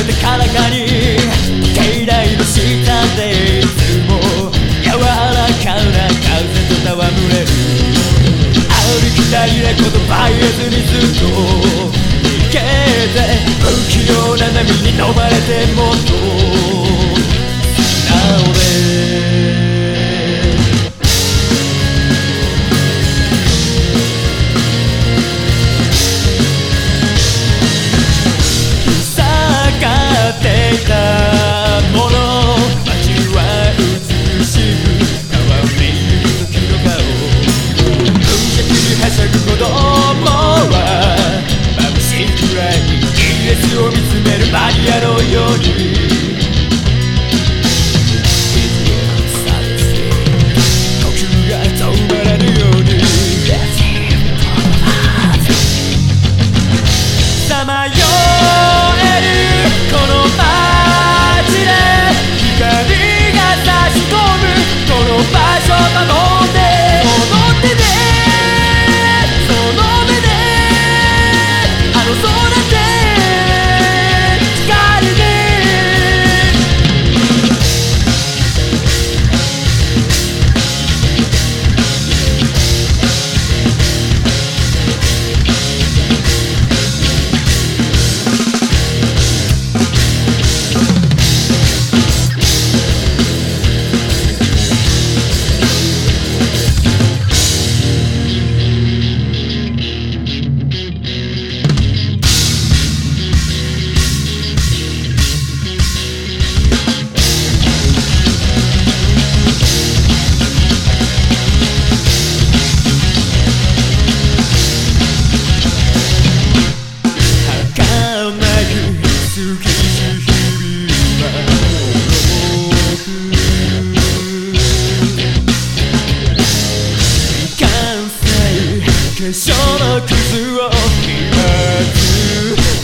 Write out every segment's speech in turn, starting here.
越えてからかに境内の下でいつも柔らかな風と戯れる歩きたいね言葉言えずにずっと逃げて不器用な波に飲まれてもっと化粧の傷を集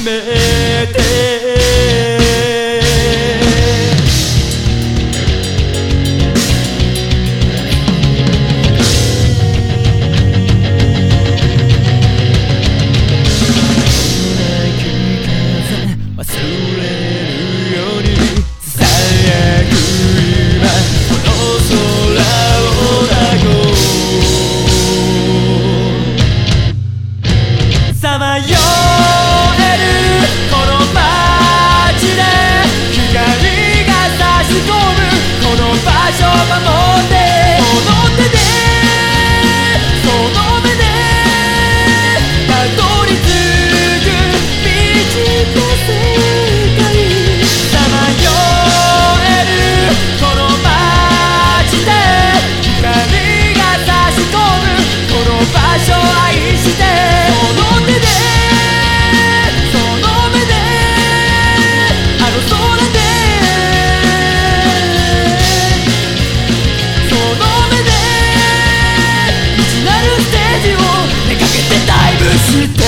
めて Mi